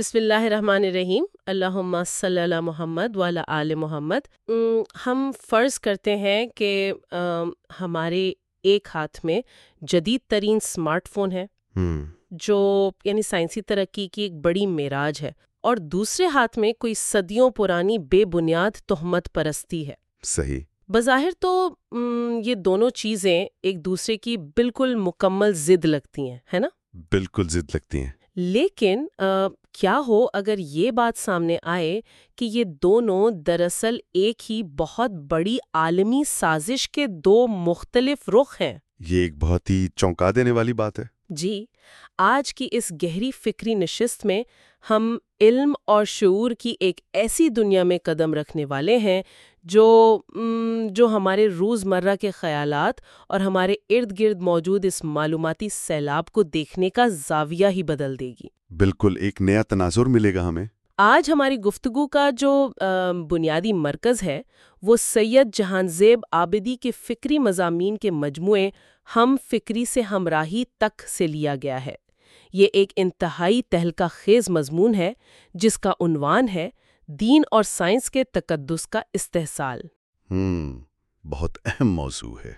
بسم اللہ الرحمن الرحیم۔ اللہم صلی اللہ محمد والا آل محمد۔ ہم فرض کرتے ہیں کہ ہمارے ایک ہاتھ میں جدید ترین اسمارٹ فون ہے۔ جو یعنی سائنسی ترقی کی ایک بڑی معراج ہے۔ اور دوسرے ہاتھ میں کوئی صدیوں پرانی بے بنیاد تہمت پرستی ہے۔ صحیح۔ بظاہر تو یہ دونوں چیزیں ایک دوسرے کی بالکل مکمل ضد لگتی ہیں ہے نا؟ بالکل ضد لگتی ہیں۔ لیکن کیا ہو اگر یہ بات سامنے آئے کہ یہ دونوں دراصل ایک ہی بہت بڑی عالمی سازش کے دو مختلف رخ ہیں؟ یہ ایک بہت ہی چونکا دینے والی بات ہے۔ جی آج کی اس گہری فکری نشست میں ہم علم اور شعور کی ایک ایسی دنیا میں قدم رکھنے والے ہیں جو جو ہمارے روزمرہ کے خیالات اور ہمارے ارد گرد موجود اس معلوماتی سیلاب کو دیکھنے کا زاویہ ہی بدل دے گی۔ بالکل ایک نیا تناظر ملے گا ہمیں۔ آج ہماری گفتگو کا جو بنیادی مرکز ہے وہ سید جہان زیب آبدی کے فکری مضامین کے مجموعے ہم فکری سے ہمراہی تک سے لیا گیا ہے۔ یہ ایک انتہائی تہلکہ خیز مضمون ہے جس کا عنوان ہے دین اور سائنس کے تقدس کا استحصال۔ ہوں بہت اہم موضوع ہے۔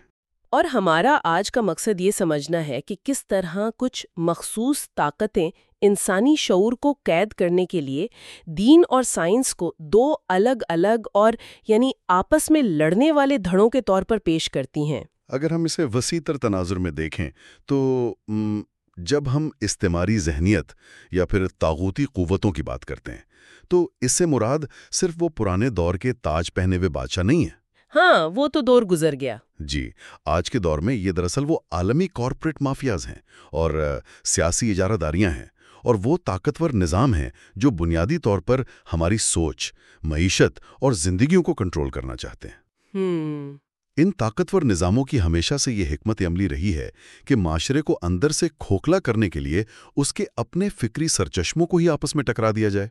اور ہمارا آج کا مقصد یہ سمجھنا ہے کہ کس طرح کچھ مخصوص طاقتیں انسانی شعور کو قید کرنے کے لیے دین اور سائنس کو دو الگ الگ اور یعنی آپس میں لڑنے والے دھڑوں کے طور پر پیش کرتی ہیں۔ اگر ہم اسے وسیع تر تناظر میں دیکھیں تو جب ہم استعماری ذہنیت یا پھر طاغوتی قوتوں کی بات کرتے ہیں تو اس سے مراد صرف وہ پرانے دور کے تاج پہنے ہوئے بادشاہ نہیں ہیں۔ ہاں وہ تو دور گزر گیا۔ جی آج کے دور میں یہ دراصل وہ عالمی کارپوریٹ مافیاز ہیں اور سیاسی اجارہ داریاں ہیں اور وہ طاقتور نظام ہیں جو بنیادی طور پر ہماری سوچ معیشت اور زندگیوں کو کنٹرول کرنا چاہتے ہیں۔ ہم ان طاقتور نظاموں کی ہمیشہ سے یہ حکمت عملی رہی ہے کہ معاشرے کو اندر سے کھوکھلا کرنے کے لیے اس کے اپنے فکری سرچشموں کو ہی آپس میں ٹکرا دیا جائے۔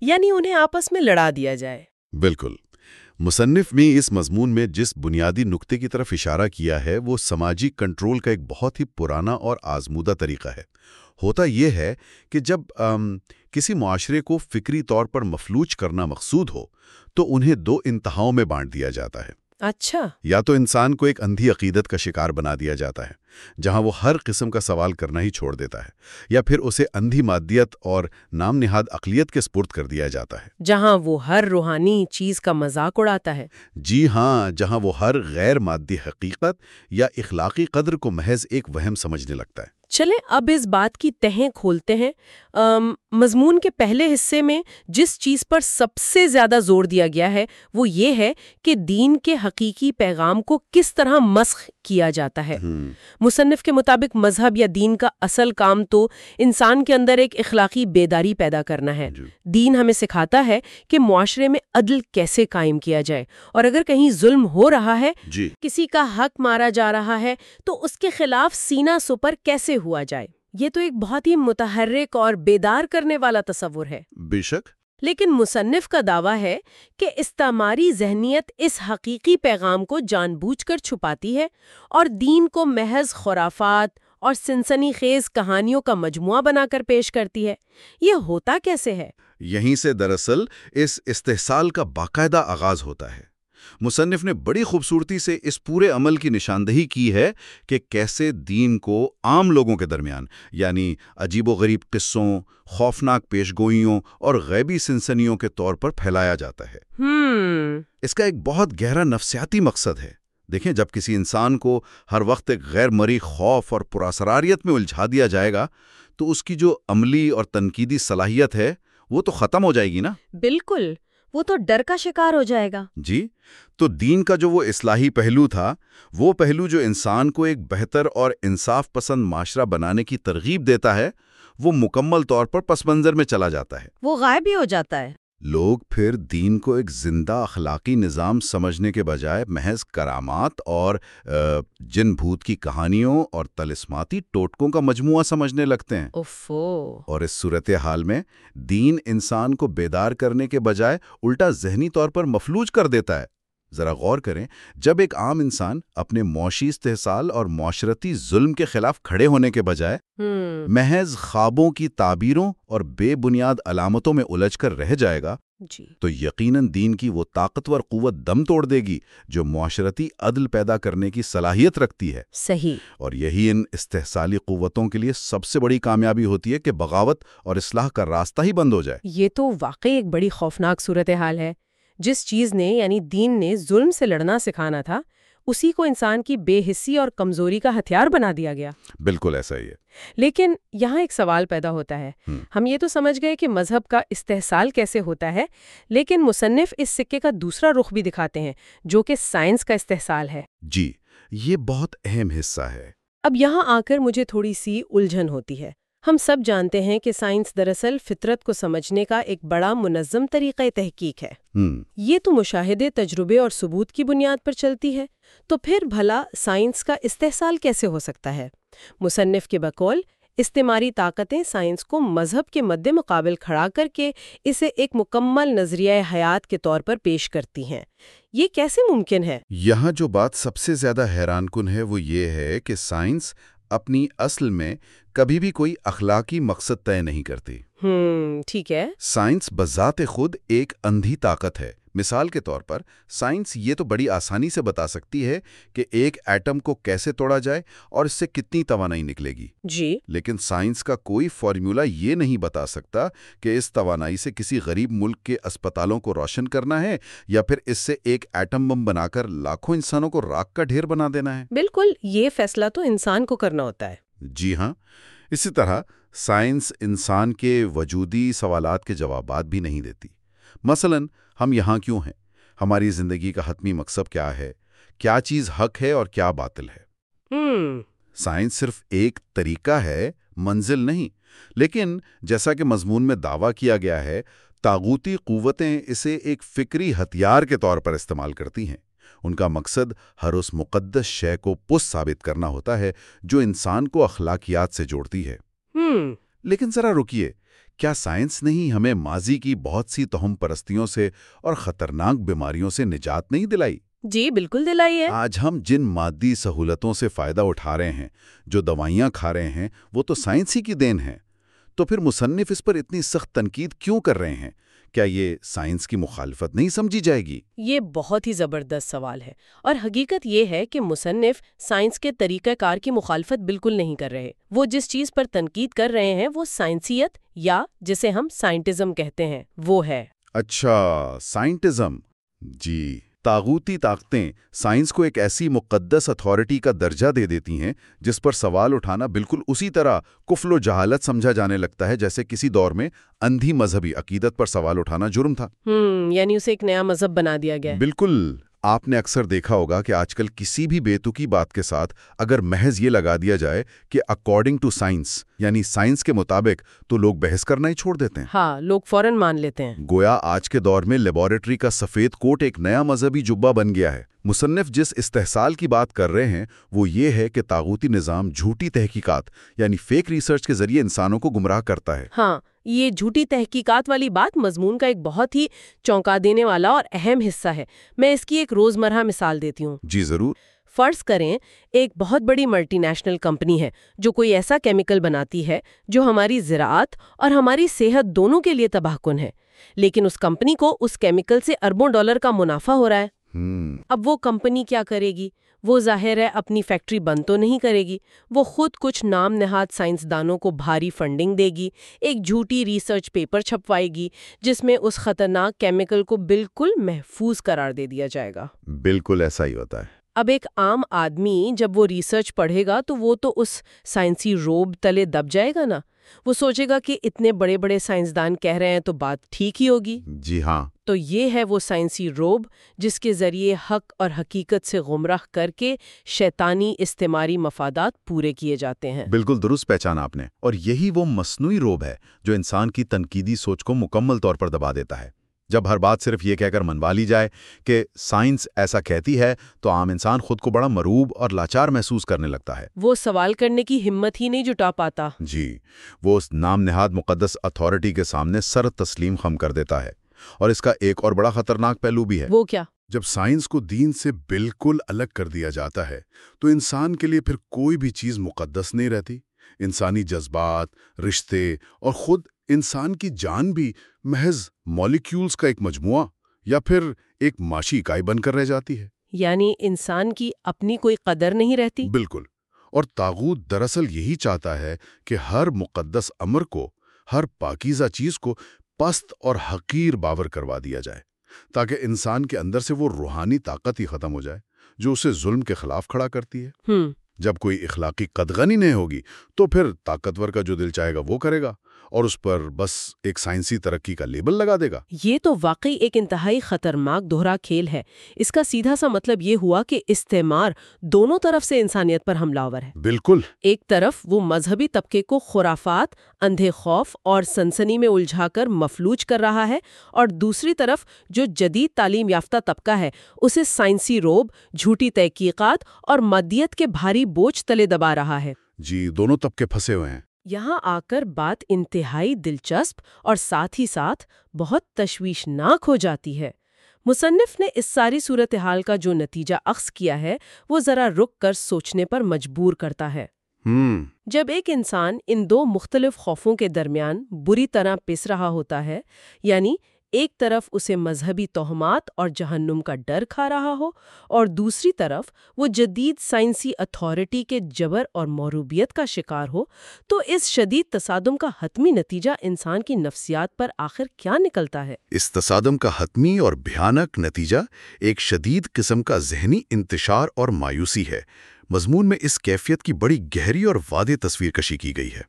یعنی انہیں آپس میں لڑا دیا جائے۔ بالکل۔ مصنف نے اس مضمون میں جس بنیادی نقطے کی طرف اشارہ کیا ہے وہ سماجی کنٹرول کا ایک بہت ہی پرانا اور آزمودہ طریقہ ہے۔ ہوتا یہ ہے کہ جب آم, کسی معاشرے کو فکری طور پر مفلوج کرنا مقصود ہو تو انہیں دو انتہاؤں میں بانٹ دیا جاتا ہے۔ اچھا۔ یا تو انسان کو ایک اندھی عقیدت کا شکار بنا دیا جاتا ہے جہاں وہ ہر قسم کا سوال کرنا ہی چھوڑ دیتا ہے یا پھر اسے اندھی مادیت اور نام نہاد اقلیت کے سپرد کر دیا جاتا ہے۔ جہاں وہ ہر روحانی چیز کا مذاق اڑاتا ہے۔ جی ہاں جہاں وہ ہر غیر مادی حقیقت یا اخلاقی قدر کو محض ایک وہم سمجھنے لگتا ہے۔ چلیں اب اس بات کی تہیں کھولتے ہیں۔ ام، مضمون کے پہلے حصے میں جس چیز پر سب سے زیادہ زور دیا گیا ہے وہ یہ ہے کہ دین کے حقیقی پیغام کو کس طرح مسخ کیا جاتا ہے۔ مصنف کے مطابق مذہب یا دین کا اصل کام تو انسان کے اندر ایک اخلاقی بیداری پیدا کرنا ہے۔ جی۔ دین ہمیں سکھاتا ہے کہ معاشرے میں عدل کیسے قائم کیا جائے۔ اور اگر کہیں ظلم ہو رہا ہے جی۔ کسی کا حق مارا جا رہا ہے تو اس کے خلاف سینہ سپر کیسے ہوا جائے۔ یہ تو ایک بہت ہی متحرک اور بیدار کرنے والا تصور ہے۔ بے شک۔ لیکن مصنف کا دعویٰ ہے کہ استعماری ذہنیت اس حقیقی پیغام کو جان بوجھ کر چھپاتی ہے اور دین کو محض خرافات اور سنسنی خیز کہانیوں کا مجموعہ بنا کر پیش کرتی ہے۔ یہ ہوتا کیسے ہے؟ یہیں سے دراصل اس استحصال کا باقاعدہ آغاز ہوتا ہے۔ مصنف نے بڑی خوبصورتی سے اس پورے عمل کی نشاندہی کی ہے کہ کیسے دین کو عام لوگوں کے درمیان یعنی عجیب و غریب قصوں خوفناک پیشگوئیوں اور غیبی سنسنیوں کے طور پر پھیلایا جاتا ہے۔ ہم اس کا ایک بہت گہرا نفسیاتی مقصد ہے۔ دیکھیں جب کسی انسان کو ہر وقت ایک غیر مری خوف اور پراسراریت میں الجھا دیا جائے گا تو اس کی جو عملی اور تنقیدی صلاحیت ہے وہ تو ختم ہو جائے گی نا؟ بالکل۔ وہ تو ڈر کا شکار ہو جائے گا۔ جی تو دین کا جو وہ اصلاحی پہلو تھا وہ پہلو جو انسان کو ایک بہتر اور انصاف پسند معاشرہ بنانے کی ترغیب دیتا ہے وہ مکمل طور پر پس منظر میں چلا جاتا ہے۔ وہ غائب ہی ہو جاتا ہے۔ لوگ پھر دین کو ایک زندہ اخلاقی نظام سمجھنے کے بجائے محض کرامات اور جن بھوت کی کہانیوں اور تلسماتی ٹوٹکوں کا مجموعہ سمجھنے لگتے ہیں۔ اوفو۔ اور اس صورتحال میں دین انسان کو بیدار کرنے کے بجائے الٹا ذہنی طور پر مفلوج کر دیتا ہے۔ ذرا غور کریں جب ایک عام انسان اپنے معاشی استحصال اور معاشرتی ظلم کے خلاف کھڑے ہونے کے بجائے محض خوابوں کی تعبیروں اور بے بنیاد علامتوں میں الجھ کر رہ جائے گا جی۔ تو یقیناً دین کی وہ طاقتور قوت دم توڑ دے گی جو معاشرتی عدل پیدا کرنے کی صلاحیت رکھتی ہے۔ صحیح۔ اور یہی ان استحصالی قوتوں کے لیے سب سے بڑی کامیابی ہوتی ہے کہ بغاوت اور اصلاح کا راستہ ہی بند ہو جائے۔ یہ تو واقعی ایک بڑی خوفناک صورتحال ہے۔ جس چیز نے یعنی دین نے ظلم سے لڑنا سکھانا تھا اسی کو انسان کی بے حسی اور کمزوری کا ہتھیار بنا دیا گیا۔ بالکل ایسا ہی ہے۔ لیکن یہاں ایک سوال پیدا ہوتا ہے۔ ہم۔ ہم یہ تو سمجھ گئے کہ مذہب کا استحصال کیسے ہوتا ہے لیکن مصنف اس سکے کا دوسرا رخ بھی دکھاتے ہیں جو کہ سائنس کا استحصال ہے۔ جی یہ بہت اہم حصہ ہے۔ اب یہاں آ کر مجھے تھوڑی سی الجھن ہوتی ہے۔ ہم سب جانتے ہیں کہ سائنس دراصل فطرت کو سمجھنے کا ایک بڑا منظم طریقہ تحقیق ہے۔ یہ تو مشاہدے تجربے اور ثبوت کی بنیاد پر چلتی ہے۔ تو پھر بھلا سائنس کا استحصال کیسے ہو سکتا ہے؟ مصنف کے بقول استعماری طاقتیں سائنس کو مذہب کے مد مقابل کھڑا کر کے اسے ایک مکمل نظریہ حیات کے طور پر پیش کرتی ہیں۔ یہ کیسے ممکن ہے؟ یہاں جو بات سب سے زیادہ حیران کن ہے وہ یہ ہے کہ سائنس اپنی اصل میں کبھی بھی کوئی اخلاقی مقصد طے نہیں کرتی ٹھیک ہے۔ سائنس بذات خود ایک اندھی طاقت ہے۔ مثال کے طور پر سائنس یہ تو بڑی آسانی سے بتا سکتی ہے کہ ایک ایٹم کو کیسے توڑا جائے اور اس سے کتنی توانائی نکلے گی۔ جی۔ لیکن سائنس کا کوئی فارمولا یہ نہیں بتا سکتا کہ اس توانائی سے کسی غریب ملک کے اسپتالوں کو روشن کرنا ہے یا پھر اس سے ایک ایٹم بم بنا کر لاکھوں انسانوں کو راک کا ڈھیر بنا دینا ہے۔ بالکل یہ فیصلہ تو انسان کو کرنا ہوتا ہے۔ جی ہاں۔ اسی طرح سائنس انسان کے وجودی سوالات کے جوابات بھی نہیں دیتی۔ مثلا ہم یہاں کیوں ہیں؟ ہماری زندگی کا حتمی مقصد کیا ہے؟ کیا چیز حق ہے اور کیا باطل ہے؟ سائنس صرف ایک طریقہ ہے منزل نہیں۔ لیکن جیسا کہ مضمون میں دعویٰ کیا گیا ہے تاغوتی قوتیں اسے ایک فکری ہتھیار کے طور پر استعمال کرتی ہیں۔ ان کا مقصد ہر اس مقدس شے کو پس ثابت کرنا ہوتا ہے جو انسان کو اخلاقیات سے جوڑتی ہے۔ لیکن ذرا رکیے کیا سائنس نہیں ہمیں ماضی کی بہت سی توہم پرستیوں سے اور خطرناک بیماریوں سے نجات نہیں دلائی؟ جی بالکل دلائی ہے۔ آج ہم جن مادی سہولتوں سے فائدہ اٹھا رہے ہیں جو دوائیاں کھا رہے ہیں وہ تو سائنس ہی کی دین ہے تو پھر مصنف اس پر اتنی سخت تنقید کیوں کر رہے ہیں؟ کیا یہ سائنس کی مخالفت نہیں سمجھی جائے گی؟ یہ بہت ہی زبردست سوال ہے اور حقیقت یہ ہے کہ مصنف سائنس کے طریقہ کار کی مخالفت بالکل نہیں کر رہے۔ وہ جس چیز پر تنقید کر رہے ہیں وہ سائنسیت یا جسے ہم سائنٹزم کہتے ہیں وہ ہے۔ اچھا سائنٹزم۔ جی۔ تاغوتی طاقتیں سائنس کو ایک ایسی مقدس اتھارٹی کا درجہ دے دیتی ہیں جس پر سوال اٹھانا بالکل اسی طرح کفل و جہالت سمجھا جانے لگتا ہے جیسے کسی دور میں اندھی مذہبی عقیدت پر سوال اٹھانا جرم تھا۔ یعنی اسے ایک نیا مذہب بنا دیا گیا۔ بالکل۔ آپ نے اکثر دیکھا ہوگا کہ آج کل کسی بھی بیتوکی بات کے ساتھ اگر محض یہ لگا دیا جائے کہ اکارڈنگ ٹو سائنس یعنی سائنس کے مطابق تو لوگ بحث کرنا ہی چھوڑ دیتے ہیں۔ ہاں لوگ فوراً مان لیتے ہیں۔ گویا آج کے دور میں لیبارٹری کا سفید کوٹ ایک نیا مذہبی جبہ بن گیا ہے۔ مصنف جس استحصال کی بات کر رہے ہیں وہ یہ ہے کہ تاغوتی نظام جھوٹی تحقیقات یعنی فیک ریسرچ کے ذریعے انسانوں کو گمراہ کرتا ہے۔ ہاں یہ جھوٹی تحقیقات والی بات مضمون کا ایک بہت ہی چونکا دینے والا اور اہم حصہ ہے۔ میں اس کی ایک روزمرہ مثال دیتی ہوں۔ جی ضرور۔ فرض کریں ایک بہت بڑی ملٹی نیشنل کمپنی ہے جو کوئی ایسا کیمیکل بناتی ہے جو ہماری زراعت اور ہماری صحت دونوں کے لیے تباہ کن ہے۔ لیکن اس کمپنی کو اس کیمیکل سے اربوں ڈالر کا منافع ہو رہا ہے۔ ہم اب وہ کمپنی کیا کرے گی؟ وہ ظاہر ہے اپنی فیکٹری بند تو نہیں کرے گی وہ خود کچھ نام نہاد سائنسدانوں کو بھاری فنڈنگ دے گی ایک جھوٹی ریسرچ پیپر چھپوائے گی جس میں اس خطرناک کیمیکل کو بالکل محفوظ قرار دے دیا جائے گا۔ بالکل ایسا ہی ہوتا ہے۔ اب ایک عام آدمی جب وہ ریسرچ پڑھے گا تو وہ تو اس سائنسی روب تلے دب جائے گا نا۔ وہ سوچے گا کہ اتنے بڑے بڑے سائنسدان کہہ رہے ہیں تو بات ٹھیک ہی ہوگی۔ جی ہاں۔ تو یہ ہے وہ سائنسی روب جس کے ذریعے حق اور حقیقت سے گمراہ کر کے شیطانی استعماری مفادات پورے کیے جاتے ہیں۔ بالکل درست پہچانا آپ نے اور یہی وہ مصنوعی روب ہے جو انسان کی تنقیدی سوچ کو مکمل طور پر دبا دیتا ہے۔ جب ہر بات صرف یہ کہہ کر منوا لی جائے کہ سائنس ایسا کہتی ہے تو عام انسان خود کو بڑا مروب اور لاچار محسوس کرنے لگتا ہے۔ وہ سوال کرنے کی ہمت ہی نہیں جٹا پاتا۔ جی وہ اس نام نہاد مقدس اتھارٹی کے سامنے سر تسلیم خم کر دیتا ہے۔ اور اس کا ایک اور بڑا خطرناک پہلو بھی ہے۔ وہ کیا؟ جب سائنس کو دین سے بالکل الگ کر دیا جاتا ہے تو انسان کے لیے پھر کوئی بھی چیز مقدس نہیں رہتی۔ انسانی جذبات رشتے اور خود انسان کی جان بھی محض مولیکیولز کا ایک مجموعہ یا پھر ایک معاشی اکائی بن کر رہ جاتی ہے۔ یعنی انسان کی اپنی کوئی قدر نہیں رہتی؟ بالکل۔ اور تاغوت دراصل یہی چاہتا ہے کہ ہر مقدس امر کو ہر پاکیزہ چیز کو پست اور حقیر باور کروا دیا جائے تاکہ انسان کے اندر سے وہ روحانی طاقت ہی ختم ہو جائے جو اسے ظلم کے خلاف کھڑا کرتی ہے۔ جب کوئی اخلاقی قدغنی نہیں ہوگی تو پھر طاقتور کا جو دل چاہے گا وہ کرے گا۔ اور اس پر بس ایک سائنسی ترقی کا لیبل لگا دے گا۔ یہ تو واقعی ایک انتہائی خطرناک دہرا کھیل ہے۔ اس کا سیدھا سا مطلب یہ ہوا کہ استعمار دونوں طرف سے انسانیت پر حملہ آور ہے۔ بالکل۔ ایک طرف وہ مذہبی طبقے کو خرافات اندھے خوف اور سنسنی میں الجھا کر مفلوج کر رہا ہے اور دوسری طرف جو جدید تعلیم یافتہ طبقہ ہے اسے سائنسی روب جھوٹی تحقیقات اور مادیت کے بھاری بوجھ تلے دبا رہا ہے۔ جی دونوں طبقے پھنسے ہوئے ہیں۔ یہاں آ کر بات انتہائی دلچسپ اور ساتھ ہی ساتھ بہت تشویشناک ہو جاتی ہے۔ مصنف نے اس ساری صورتحال کا جو نتیجہ اخذ کیا ہے وہ ذرا رک کر سوچنے پر مجبور کرتا ہے۔ ہم جب ایک انسان ان دو مختلف خوفوں کے درمیان بری طرح پس رہا ہوتا ہے یعنی ایک طرف اسے مذہبی توہمات اور جہنم کا ڈر کھا رہا ہو اور دوسری طرف وہ جدید سائنسی اتھارٹی کے جبر اور موروبیت کا شکار ہو تو اس شدید تصادم کا حتمی نتیجہ انسان کی نفسیات پر آخر کیا نکلتا ہے؟ اس تصادم کا حتمی اور بھیانک نتیجہ ایک شدید قسم کا ذہنی انتشار اور مایوسی ہے۔ مضمون میں اس کیفیت کی بڑی گہری اور واضح تصویر کشی کی گئی ہے۔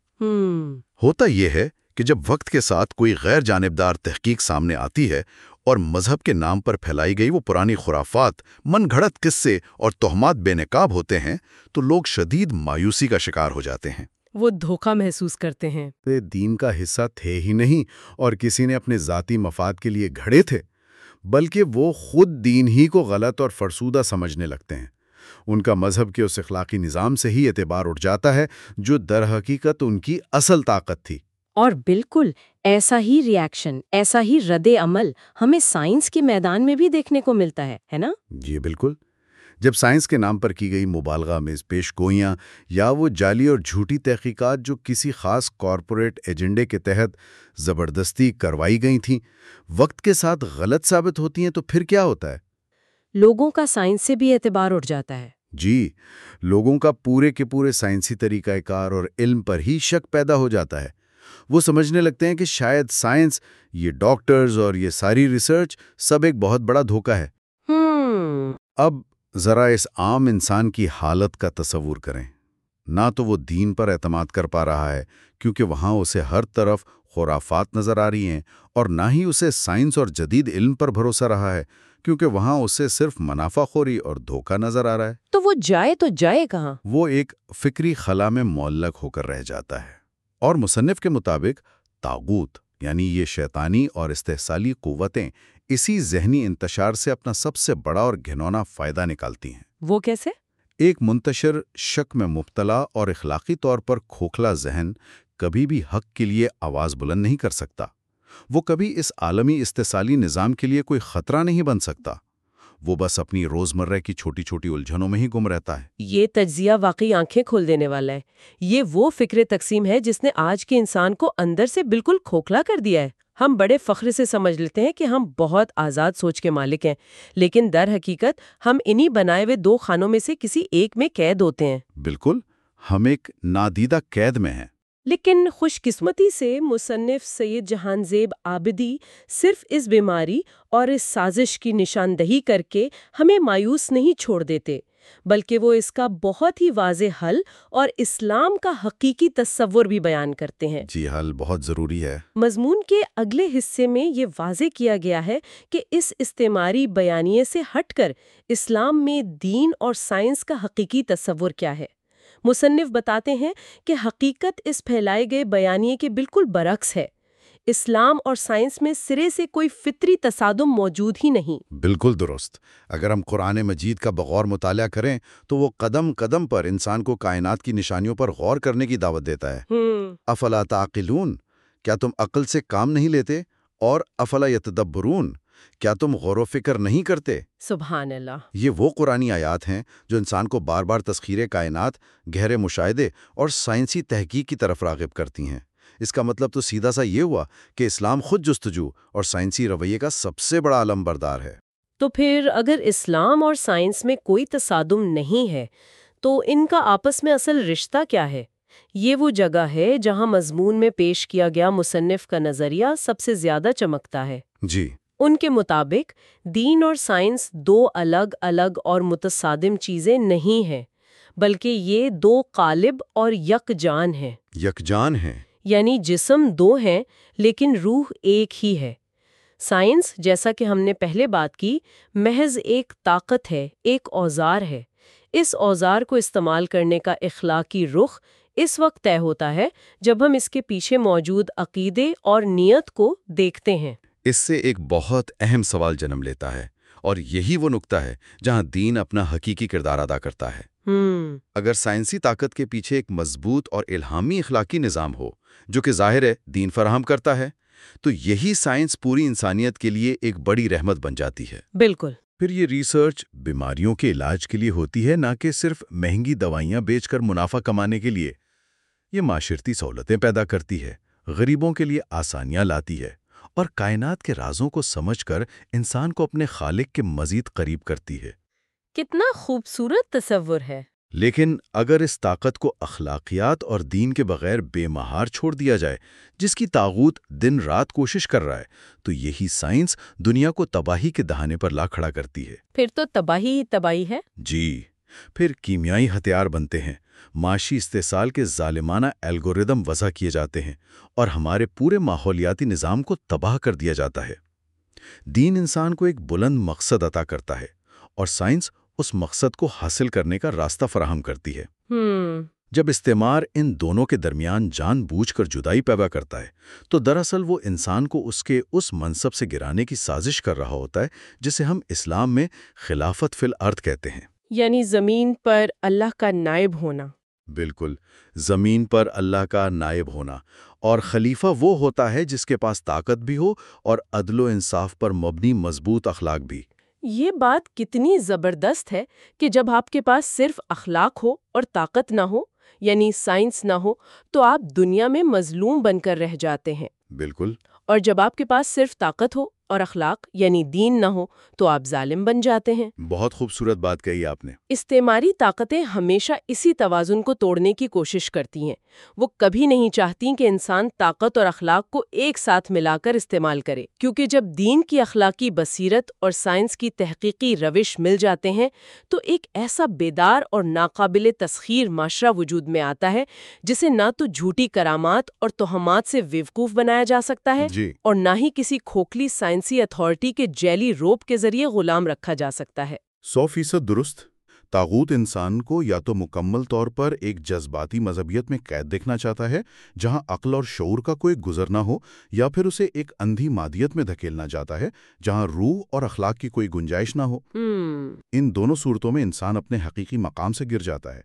ہوتا یہ ہے کہ جب وقت کے ساتھ کوئی غیر جانبدار تحقیق سامنے آتی ہے اور مذہب کے نام پر پھیلائی گئی وہ پرانی خرافات من گھڑت قصے اور تہمات بے نقاب ہوتے ہیں تو لوگ شدید مایوسی کا شکار ہو جاتے ہیں۔ وہ دھوکہ محسوس کرتے ہیں۔ دین کا حصہ تھے ہی نہیں اور کسی نے اپنے ذاتی مفاد کے لیے گھڑے تھے بلکہ وہ خود دین ہی کو غلط اور فرسودہ سمجھنے لگتے ہیں۔ ان کا مذہب کے اس اخلاقی نظام سے ہی اعتبار اٹھ جاتا ہے جو در حقیقت ان کی اصل طاقت تھی۔ اور بالکل ایسا ہی ری ایکشن ایسا ہی رد عمل ہمیں سائنس کے میدان میں بھی دیکھنے کو ملتا ہے ہے نا؟ جی بالکل۔ جب سائنس کے نام پر کی گئی مبالغہ میں پیش گوئیاں یا وہ جعلی اور جھوٹی تحقیقات جو کسی خاص کارپوریٹ ایجنڈے کے تحت زبردستی کروائی گئی تھیں وقت کے ساتھ غلط ثابت ہوتی ہیں تو پھر کیا ہوتا ہے؟ لوگوں کا سائنس سے بھی اعتبار اٹھ جاتا ہے۔ جی لوگوں کا پورے کے پورے سائنسی طریقہ کار اور علم پر ہی شک پیدا ہو جاتا ہے۔ وہ سمجھنے لگتے ہیں کہ شاید سائنس یہ ڈاکٹرز اور یہ ساری ریسرچ سب ایک بہت بڑا دھوکہ ہے۔ ہم اب ذرا اس عام انسان کی حالت کا تصور کریں۔ نہ تو وہ دین پر اعتماد کر پا رہا ہے کیونکہ وہاں اسے ہر طرف خرافات نظر آ رہی ہیں اور نہ ہی اسے سائنس اور جدید علم پر بھروسہ رہا ہے کیونکہ وہاں اسے صرف منافع خوری اور دھوکہ نظر آ رہا ہے۔ تو وہ جائے تو جائے کہاں؟ وہ ایک فکری خلا میں معلق ہو کر رہ جاتا ہے۔ اور مصنف کے مطابق تاغوت یعنی یہ شیطانی اور استحصالی قوتیں اسی ذہنی انتشار سے اپنا سب سے بڑا اور گھنونا فائدہ نکالتی ہیں۔ وہ کیسے؟ ایک منتشر شک میں مبتلا اور اخلاقی طور پر کھوکھلا ذہن کبھی بھی حق کے لیے آواز بلند نہیں کر سکتا۔ وہ کبھی اس عالمی استحصالی نظام کے لیے کوئی خطرہ نہیں بن سکتا۔ وہ بس اپنی روزمرہ کی چھوٹی چھوٹی الجھنوں میں ہی گم رہتا ہے۔ یہ تجزیہ واقعی آنکھیں کھول دینے والا ہے۔ یہ وہ فکر تقسیم ہے جس نے آج کے انسان کو اندر سے بالکل کھوکھلا کر دیا ہے۔ ہم بڑے فخر سے سمجھ لیتے ہیں کہ ہم بہت آزاد سوچ کے مالک ہیں لیکن در حقیقت ہم انہی بنائے ہوئے دو خانوں میں سے کسی ایک میں قید ہوتے ہیں۔ بالکل ہم ایک نادیدہ قید میں ہیں۔ لیکن خوش قسمتی سے مصنف سید جہان زیب آبدی صرف اس بیماری اور اس سازش کی نشاندہی کر کے ہمیں مایوس نہیں چھوڑ دیتے بلکہ وہ اس کا بہت ہی واضح حل اور اسلام کا حقیقی تصور بھی بیان کرتے ہیں۔ جی حل بہت ضروری ہے۔ مضمون کے اگلے حصے میں یہ واضح کیا گیا ہے کہ اس استعماری بیانیے سے ہٹ کر اسلام میں دین اور سائنس کا حقیقی تصور کیا ہے۔ مصنف بتاتے ہیں کہ حقیقت اس پھیلائے گئے بیانیے کے بالکل برعکس ہے۔ اسلام اور سائنس میں سرے سے کوئی فطری تصادم موجود ہی نہیں۔ بالکل درست۔ اگر ہم قرآن مجید کا بغور مطالعہ کریں تو وہ قدم قدم پر انسان کو کائنات کی نشانیوں پر غور کرنے کی دعوت دیتا ہے۔ افلا تعقلون؟ کیا تم عقل سے کام نہیں لیتے؟ اور افلا یتدبرون؟ کیا تم غور و فکر نہیں کرتے؟ سبحان اللہ۔ یہ وہ قرآنی آیات ہیں جو انسان کو بار بار تسخیر کائنات گہرے مشاہدے اور سائنسی تحقیق کی طرف راغب کرتی ہیں۔ اس کا مطلب تو سیدھا سا یہ ہوا کہ اسلام خود جستجو اور سائنسی رویے کا سب سے بڑا علم بردار ہے۔ تو پھر اگر اسلام اور سائنس میں کوئی تصادم نہیں ہے تو ان کا آپس میں اصل رشتہ کیا ہے؟ یہ وہ جگہ ہے جہاں مضمون میں پیش کیا گیا مصنف کا نظریہ سب سے زیادہ چمکتا ہے۔ جی۔ ان کے مطابق دین اور سائنس دو الگ الگ اور متصادم چیزیں نہیں ہیں بلکہ یہ دو قالب اور یک جان ہیں۔ یکجان ہیں۔ یعنی جسم دو ہیں لیکن روح ایک ہی ہے۔ سائنس جیسا کہ ہم نے پہلے بات کی محض ایک طاقت ہے ایک اوزار ہے۔ اس اوزار کو استعمال کرنے کا اخلاقی رخ اس وقت طے ہوتا ہے جب ہم اس کے پیچھے موجود عقیدے اور نیت کو دیکھتے ہیں۔ اس سے ایک بہت اہم سوال جنم لیتا ہے اور یہی وہ نقطہ ہے جہاں دین اپنا حقیقی کردار ادا کرتا ہے۔ ہم اگر سائنسی طاقت کے پیچھے ایک مضبوط اور الہامی اخلاقی نظام ہو جو کہ ظاہر ہے دین فراہم کرتا ہے تو یہی سائنس پوری انسانیت کے لیے ایک بڑی رحمت بن جاتی ہے۔ بالکل۔ پھر یہ ریسرچ بیماریوں کے علاج کے لیے ہوتی ہے نہ کہ صرف مہنگی دوائیاں بیچ کر منافع کمانے کے لیے۔ یہ معاشرتی سہولتیں پیدا کرتی ہے غریبوں کے لیے آسانیاں لاتی ہے۔ اور کائنات کے رازوں کو سمجھ کر انسان کو اپنے خالق کے مزید قریب کرتی ہے۔ کتنا خوبصورت تصور ہے۔ لیکن اگر اس طاقت کو اخلاقیات اور دین کے بغیر بے مہار چھوڑ دیا جائے جس کی تاغوت دن رات کوشش کر رہا ہے تو یہی سائنس دنیا کو تباہی کے دہانے پر لا کھڑا کرتی ہے۔ پھر تو تباہی ہی تباہی ہے۔ جی۔ پھر کیمیائی ہتھیار بنتے ہیں۔ معاشی استحصال کے ظالمانہ الگوریدم وضع کیے جاتے ہیں اور ہمارے پورے ماحولیاتی نظام کو تباہ کر دیا جاتا ہے۔ دین انسان کو ایک بلند مقصد عطا کرتا ہے اور سائنس اس مقصد کو حاصل کرنے کا راستہ فراہم کرتی ہے۔ ہم جب استعمار ان دونوں کے درمیان جان بوجھ کر جدائی پیدا کرتا ہے تو دراصل وہ انسان کو اس کے اس منصب سے گرانے کی سازش کر رہا ہوتا ہے جسے ہم اسلام میں خلافت فی الارض کہتے ہیں۔ یعنی زمین پر اللہ کا نائب ہونا۔ بالکل زمین پر اللہ کا نائب ہونا۔ اور خلیفہ وہ ہوتا ہے جس کے پاس طاقت بھی ہو اور عدل و انصاف پر مبنی مضبوط اخلاق بھی۔ یہ بات کتنی زبردست ہے کہ جب آپ کے پاس صرف اخلاق ہو اور طاقت نہ ہو یعنی سائنس نہ ہو تو آپ دنیا میں مظلوم بن کر رہ جاتے ہیں۔ بالکل۔ اور جب آپ کے پاس صرف طاقت ہو اور اخلاق یعنی دین نہ ہو تو آپ ظالم بن جاتے ہیں۔ بہت خوبصورت بات کہی آپ نے۔ استعماری طاقتیں ہمیشہ اسی توازن کو توڑنے کی کوشش کرتی ہیں۔ وہ کبھی نہیں چاہتی کہ انسان طاقت اور اخلاق کو ایک ساتھ ملا کر استعمال کرے کیونکہ جب دین کی اخلاقی بصیرت اور سائنس کی تحقیقی روش مل جاتے ہیں تو ایک ایسا بیدار اور ناقابل تسخیر معاشرہ وجود میں آتا ہے جسے نہ تو جھوٹی کرامات اور توہمات سے بیوقوف بنایا جا سکتا ہے جی۔ اور نہ ہی کسی کھوکھلی سائنسی اتھارٹی کے جیلی روپ کے ذریعے غلام رکھا جا سکتا ہے۔ سو فیصد درست۔ تاغوت انسان کو یا تو مکمل طور پر ایک جذباتی مذہبیت میں قید دیکھنا چاہتا ہے جہاں عقل اور شعور کا کوئی گزر نہ ہو یا پھر اسے ایک اندھی مادیت میں دھکیلنا چاہتا ہے جہاں روح اور اخلاق کی کوئی گنجائش نہ ہو۔ ہم ان دونوں صورتوں میں انسان اپنے حقیقی مقام سے گر جاتا ہے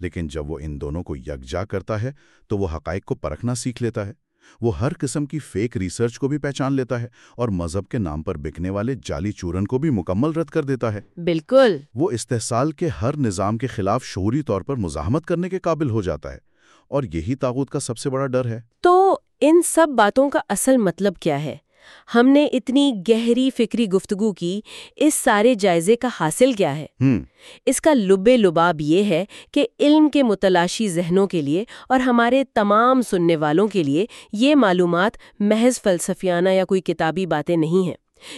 لیکن جب وہ ان دونوں کو یکجا کرتا ہے تو وہ حقائق کو پرکھنا سیکھ لیتا ہے۔ وہ ہر قسم کی فیک ریسرچ کو بھی پہچان لیتا ہے اور مذہب کے نام پر بکنے والے جعلی چورن کو بھی مکمل رد کر دیتا ہے۔ بالکل۔ وہ استحصال کے ہر نظام کے خلاف شعوری طور پر مزاحمت کرنے کے قابل ہو جاتا ہے اور یہی تاغوت کا سب سے بڑا ڈر ہے۔ تو ان سب باتوں کا اصل مطلب کیا ہے؟ ہم نے اتنی گہری فکری گفتگو کی اس سارے جائزے کا حاصل کیا ہے۔ اس کا لب لباب یہ ہے کہ علم کے متلاشی ذہنوں کے لیے اور ہمارے تمام سننے والوں کے لیے یہ معلومات محض فلسفیانہ یا کوئی کتابی باتیں نہیں ہیں۔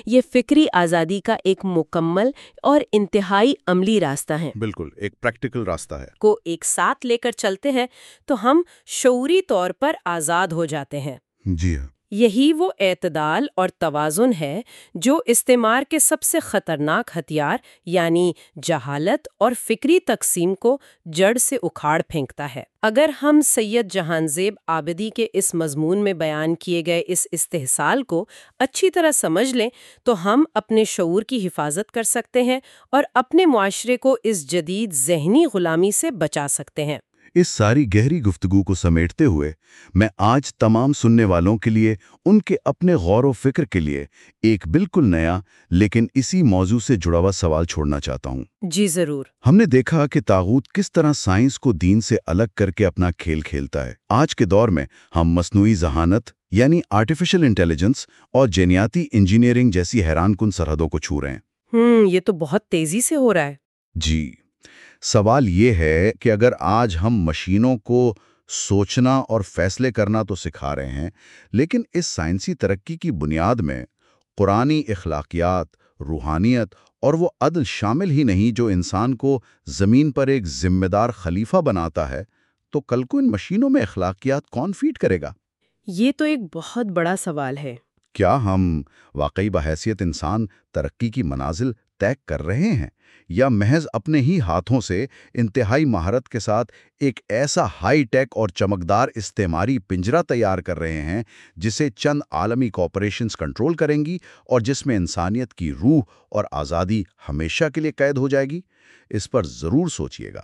یہ فکری آزادی کا ایک مکمل اور انتہائی عملی راستہ ہے بالکل ایک پریکٹیکل راستہ ہے۔ کو ایک ساتھ لے کر چلتے ہیں تو ہم شعوری طور پر آزاد ہو جاتے ہیں۔ جی ہاں۔ یہی وہ اعتدال اور توازن ہے جو استعمار کے سب سے خطرناک ہتھیار یعنی جہالت اور فکری تقسیم کو جڑ سے اکھاڑ پھینکتا ہے۔ اگر ہم سید جہان زیب آبدی کے اس مضمون میں بیان کیے گئے اس استحصال کو اچھی طرح سمجھ لیں تو ہم اپنے شعور کی حفاظت کر سکتے ہیں اور اپنے معاشرے کو اس جدید ذہنی غلامی سے بچا سکتے ہیں۔ اس ساری گہری گفتگو کو سمیٹتے ہوئے میں آج تمام سننے والوں کے لیے ان کے اپنے غور و فکر کے لیے ایک بالکل نیا لیکن اسی موضوع سے جڑا ہوا سوال چھوڑنا چاہتا ہوں۔ جی ضرور۔ ہم نے دیکھا کہ تاغوت کس طرح سائنس کو دین سے الگ کر کے اپنا کھیل کھیلتا ہے۔ آج کے دور میں ہم مصنوعی ذہانت یعنی آرٹیفیشل انٹیلیجنس اور جینیاتی انجینئرنگ جیسی حیران کن سرحدوں کو چھو رہے ہیں۔ یہ تو بہت تیزی سے ہو رہا ہے۔ جی۔ سوال یہ ہے کہ اگر آج ہم مشینوں کو سوچنا اور فیصلے کرنا تو سکھا رہے ہیں لیکن اس سائنسی ترقی کی بنیاد میں قرآنی اخلاقیات روحانیت اور وہ عدل شامل ہی نہیں جو انسان کو زمین پر ایک ذمہ دار خلیفہ بناتا ہے تو کل کو ان مشینوں میں اخلاقیات کون فیڈ کرے گا؟ یہ تو ایک بہت بڑا سوال ہے۔ کیا ہم واقعی بحیثیت انسان ترقی کی منازل طے کر رہے ہیں یا محض اپنے ہی ہاتھوں سے انتہائی مہارت کے ساتھ ایک ایسا ہائی ٹیک اور چمکدار استعماری پنجرہ تیار کر رہے ہیں جسے چند عالمی کوپریشنز کنٹرول کریں گی اور جس میں انسانیت کی روح اور آزادی ہمیشہ کے لیے قید ہو جائے گی؟ اس پر ضرور سوچیے گا۔